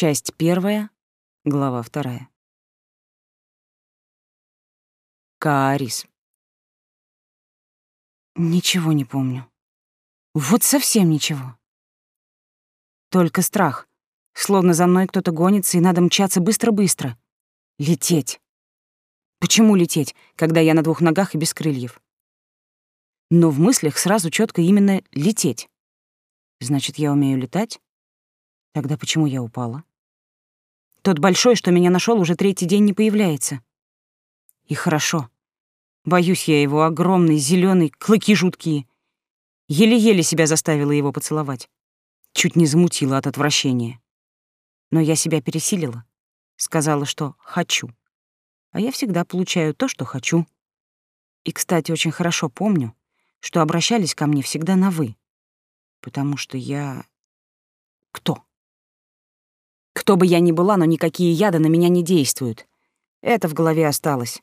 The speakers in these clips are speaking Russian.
Часть первая, глава вторая. Каарис. Ничего не помню. Вот совсем ничего. Только страх. Словно за мной кто-то гонится, и надо мчаться быстро-быстро. Лететь. Почему лететь, когда я на двух ногах и без крыльев? Но в мыслях сразу четко именно лететь. Значит, я умею летать? Тогда почему я упала? Тот большой, что меня нашел, уже третий день не появляется. И хорошо. Боюсь я его, огромный, зеленый, клыки жуткие. Еле-еле себя заставила его поцеловать. Чуть не замутила от отвращения. Но я себя пересилила. Сказала, что хочу. А я всегда получаю то, что хочу. И, кстати, очень хорошо помню, что обращались ко мне всегда на «вы». Потому что я... Кто? Кто бы я ни была, но никакие яды на меня не действуют. Это в голове осталось.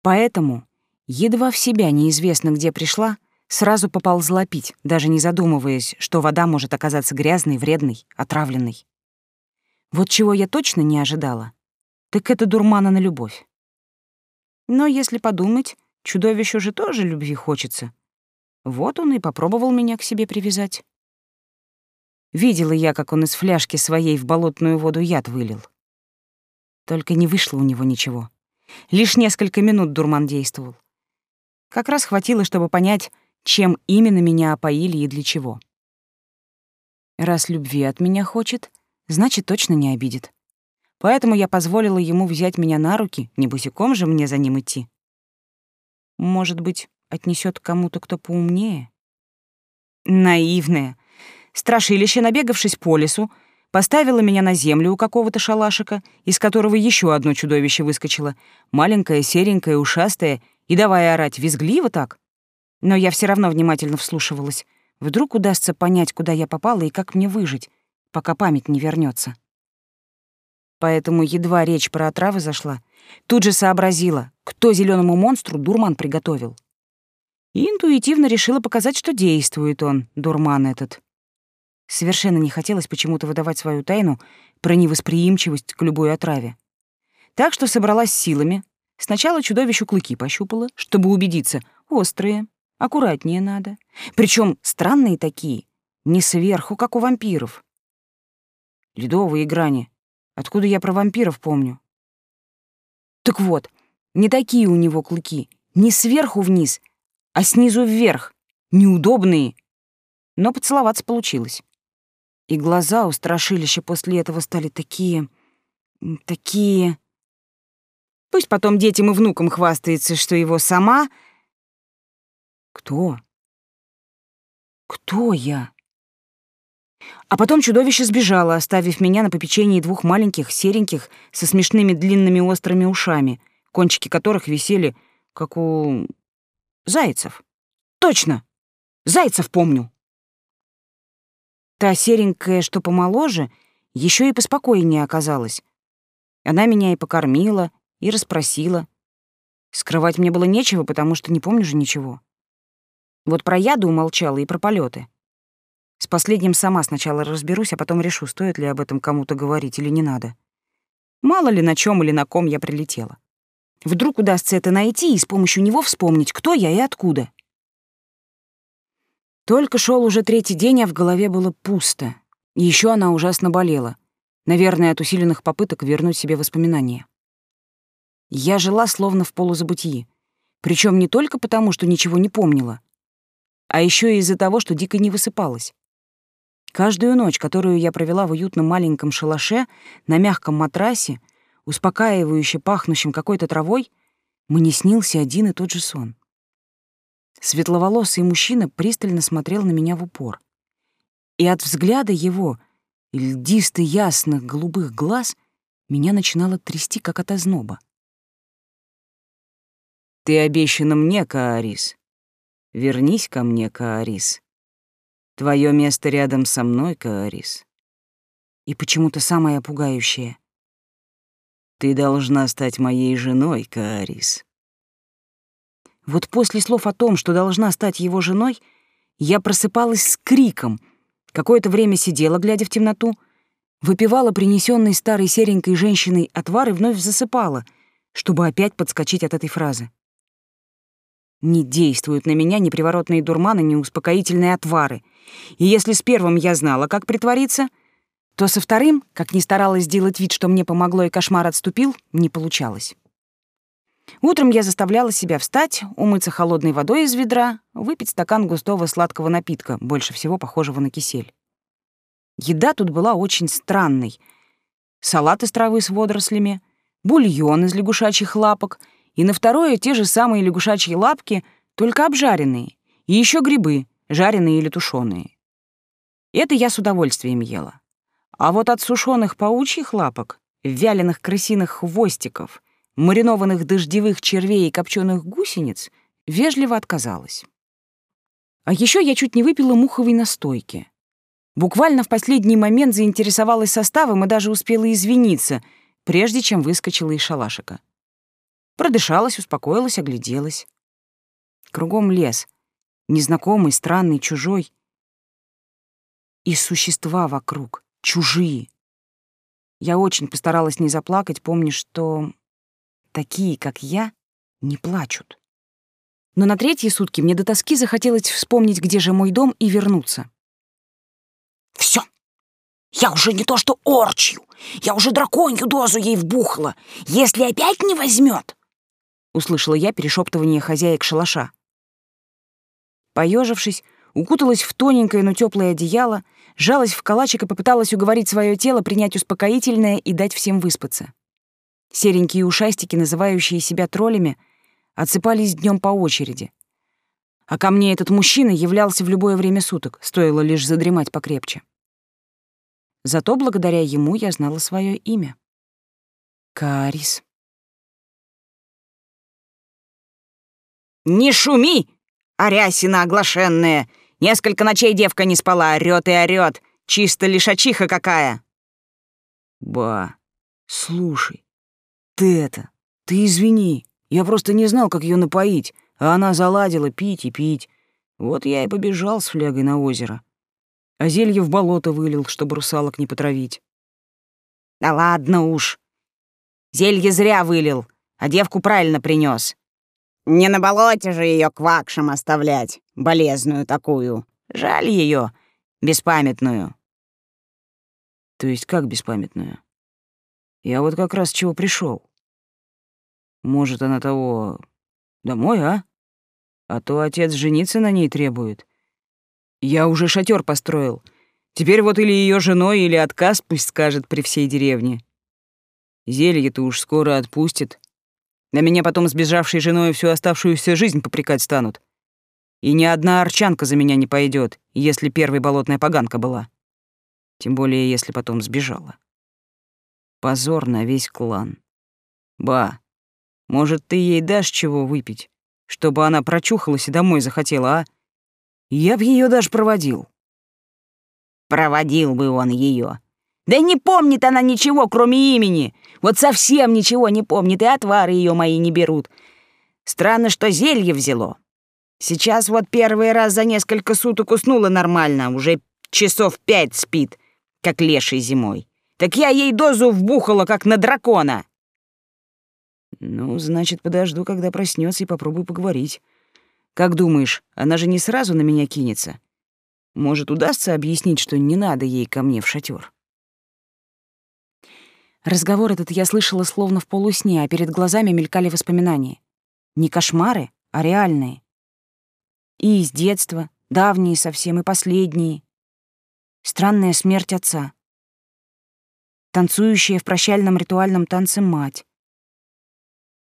Поэтому, едва в себя неизвестно где пришла, сразу поползла пить, даже не задумываясь, что вода может оказаться грязной, вредной, отравленной. Вот чего я точно не ожидала, так это дурмана на любовь. Но если подумать, чудовищу же тоже любви хочется. Вот он и попробовал меня к себе привязать. Видела я, как он из фляжки своей в болотную воду яд вылил. Только не вышло у него ничего. Лишь несколько минут дурман действовал. Как раз хватило, чтобы понять, чем именно меня опоили и для чего. Раз любви от меня хочет, значит, точно не обидит. Поэтому я позволила ему взять меня на руки, не босиком же мне за ним идти. Может быть, отнесет кому-то, кто поумнее? Наивная. Страшилище, набегавшись по лесу, поставила меня на землю у какого-то шалашика, из которого еще одно чудовище выскочило, маленькое, серенькое, ушастое, и давая орать визгливо так. Но я все равно внимательно вслушивалась. Вдруг удастся понять, куда я попала и как мне выжить, пока память не вернется. Поэтому едва речь про отравы зашла, тут же сообразила, кто зеленому монстру дурман приготовил. И интуитивно решила показать, что действует он, дурман этот. Совершенно не хотелось почему-то выдавать свою тайну про невосприимчивость к любой отраве. Так что собралась силами. Сначала чудовищу клыки пощупала, чтобы убедиться, острые, аккуратнее надо. Причем странные такие, не сверху, как у вампиров. Ледовые грани. Откуда я про вампиров помню? Так вот, не такие у него клыки, не сверху вниз, а снизу вверх, неудобные. Но поцеловаться получилось. И глаза у страшилища после этого стали такие... такие... Пусть потом детям и внукам хвастается, что его сама... Кто? Кто я? А потом чудовище сбежало, оставив меня на попечении двух маленьких, сереньких, со смешными длинными острыми ушами, кончики которых висели, как у... зайцев. Точно! Зайцев помню! Та серенькая, что помоложе, еще и поспокойнее оказалась. Она меня и покормила, и расспросила. Скрывать мне было нечего, потому что не помню же ничего. Вот про яду умолчала и про полеты. С последним сама сначала разберусь, а потом решу, стоит ли об этом кому-то говорить или не надо. Мало ли на чем или на ком я прилетела. Вдруг удастся это найти и с помощью него вспомнить, кто я и откуда. Только шел уже третий день, а в голове было пусто. Еще она ужасно болела. Наверное, от усиленных попыток вернуть себе воспоминания. Я жила словно в полузабытии. Причем не только потому, что ничего не помнила, а еще и из-за того, что дико не высыпалась. Каждую ночь, которую я провела в уютном маленьком шалаше на мягком матрасе, успокаивающе пахнущем какой-то травой, мне снился один и тот же сон. Светловолосый мужчина пристально смотрел на меня в упор. И от взгляда его, льдисто ясных голубых глаз, меня начинало трясти, как от озноба. «Ты обещана мне, Каарис. Вернись ко мне, Каарис. Твое место рядом со мной, Каарис. И почему-то самое пугающее. Ты должна стать моей женой, Каарис. Вот после слов о том, что должна стать его женой, я просыпалась с криком. Какое-то время сидела, глядя в темноту, выпивала принесенный старой серенькой женщиной отвар и вновь засыпала, чтобы опять подскочить от этой фразы. Не действуют на меня ни приворотные дурманы, ни успокоительные отвары. И если с первым я знала, как притвориться, то со вторым, как ни старалась сделать вид, что мне помогло и кошмар отступил, не получалось. Утром я заставляла себя встать, умыться холодной водой из ведра, выпить стакан густого сладкого напитка, больше всего похожего на кисель. Еда тут была очень странной. Салат из травы с водорослями, бульон из лягушачьих лапок — и на второе те же самые лягушачьи лапки, только обжаренные, и еще грибы, жареные или тушеные. Это я с удовольствием ела. А вот от сушеных паучьих лапок, вяленых крысиных хвостиков, маринованных дождевых червей и копченых гусениц вежливо отказалась. А еще я чуть не выпила муховой настойки. Буквально в последний момент заинтересовалась составом и даже успела извиниться, прежде чем выскочила из шалашика. Продышалась, успокоилась, огляделась. Кругом лес. Незнакомый, странный, чужой. И существа вокруг. Чужие. Я очень постаралась не заплакать, помня, что такие, как я, не плачут. Но на третьи сутки мне до тоски захотелось вспомнить, где же мой дом, и вернуться. Все, я уже не то что орчью, я уже драконью дозу ей вбухала. Если опять не возьмет, — услышала я перешептывание хозяек шалаша. Поежившись, укуталась в тоненькое, но теплое одеяло, жалась в калачик и попыталась уговорить свое тело принять успокоительное и дать всем выспаться. Серенькие ушастики, называющие себя троллями, отсыпались днем по очереди. А ко мне этот мужчина являлся в любое время суток, стоило лишь задремать покрепче. Зато благодаря ему я знала свое имя. Карис. «Не шуми, арясина оглашенная! Несколько ночей девка не спала, орёт и орёт. Чисто лишачиха какая!» «Ба, слушай, ты это, ты извини, я просто не знал, как её напоить, а она заладила пить и пить. Вот я и побежал с флягой на озеро. А зелье в болото вылил, чтобы русалок не потравить». «Да ладно уж. Зелье зря вылил, а девку правильно принёс. Не на болоте же ее квакшем оставлять, болезную такую. Жаль ее, беспамятную. То есть как беспамятную? Я вот как раз чего пришел. Может, она того домой, а? А то отец жениться на ней требует. Я уже шатер построил. Теперь вот или ее женой, или отказ пусть скажет при всей деревне. Зелье-то уж скоро отпустит, на меня потом сбежавшей женой всю оставшуюся жизнь попрекать станут. И ни одна арчанка за меня не пойдет, если первой болотная поганка была. Тем более, если потом сбежала. Позор на весь клан. Ба, может, ты ей дашь чего выпить, чтобы она прочухалась и домой захотела, а? Я б ее даже проводил. Проводил бы он ее. Да не помнит она ничего, кроме имени. Вот совсем ничего не помнит, и отвары ее мои не берут. Странно, что зелье взяло. Сейчас вот первый раз за несколько суток уснула нормально, уже часов пять спит, как леший зимой. Так я ей дозу вбухала, как на дракона. Ну, значит, подожду, когда проснется, и попробую поговорить. Как думаешь, она же не сразу на меня кинется? Может, удастся объяснить, что не надо ей ко мне в шатер? Разговор этот я слышала словно в полусне, а перед глазами мелькали воспоминания. Не кошмары, а реальные. И из детства, давние совсем и последние. Странная смерть отца. Танцующая в прощальном ритуальном танце мать.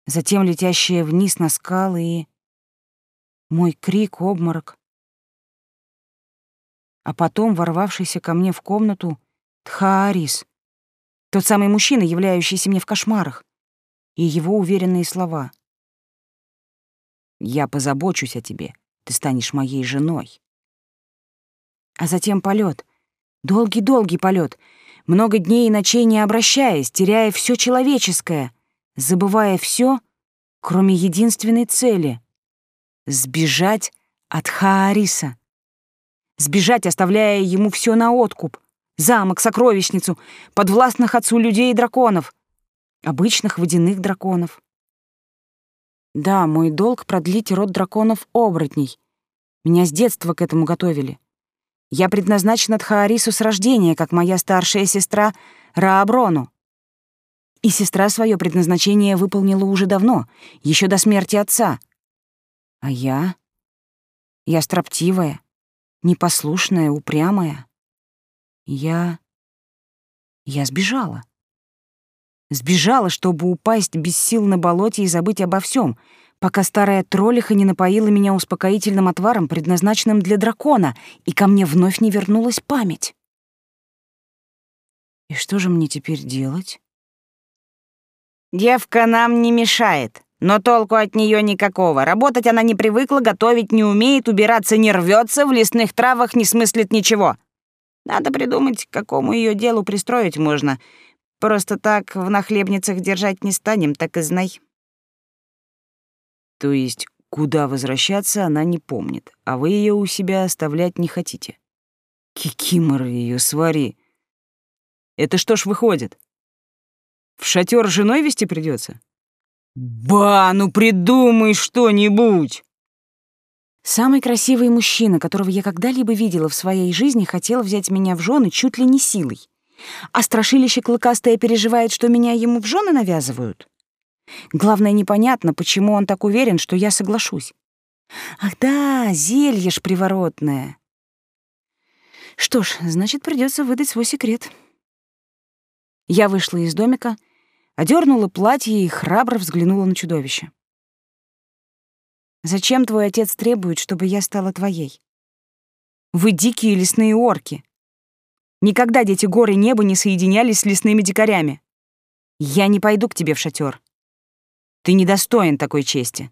Затем летящая вниз на скалы и... Мой крик, обморок. А потом ворвавшийся ко мне в комнату Тхаарис — тот самый мужчина, являющийся мне в кошмарах. И его уверенные слова. «Я позабочусь о тебе. Ты станешь моей женой». А затем полет, Долгий-долгий полет, Много дней и ночей не обращаясь, теряя все человеческое, забывая все, кроме единственной цели — сбежать от Хаариса. Сбежать, оставляя ему все на откуп, замок, сокровищницу, подвластных отцу людей и драконов, обычных водяных драконов. Да, мой долг — продлить род драконов-оборотней. Меня с детства к этому готовили. Я предназначена Тхаарису с рождения, как моя старшая сестра Рааброну. И сестра свое предназначение выполнила уже давно, еще до смерти отца. А я? Я строптивая, непослушная, упрямая. Я... Я сбежала. Сбежала, чтобы упасть без сил на болоте и забыть обо всем, пока старая троллиха не напоила меня успокоительным отваром, предназначенным для дракона, и ко мне вновь не вернулась память. И что же мне теперь делать? Девка нам не мешает, но толку от нее никакого. Работать она не привыкла, готовить не умеет, убираться не рвется, в лесных травах не смыслит ничего. Надо придумать, к какому ее делу пристроить можно. Просто так в нахлебницах держать не станем, так и знай. То есть, куда возвращаться, она не помнит, а вы ее у себя оставлять не хотите. Кикимор ее свари. Это что ж выходит? В шатер женой вести придется? Ба, ну придумай что-нибудь! Самый красивый мужчина, которого я когда-либо видела в своей жизни, хотел взять меня в жены чуть ли не силой. А страшилище клыкастое переживает, что меня ему в жены навязывают. Главное, непонятно, почему он так уверен, что я соглашусь. Ах да, зелье ж приворотное. Что ж, значит, придется выдать свой секрет. Я вышла из домика, одернула платье и храбро взглянула на чудовище. «Зачем твой отец требует, чтобы я стала твоей? Вы дикие лесные орки. Никогда дети горы неба не соединялись с лесными дикарями. Я не пойду к тебе в шатер. Ты недостоин такой чести».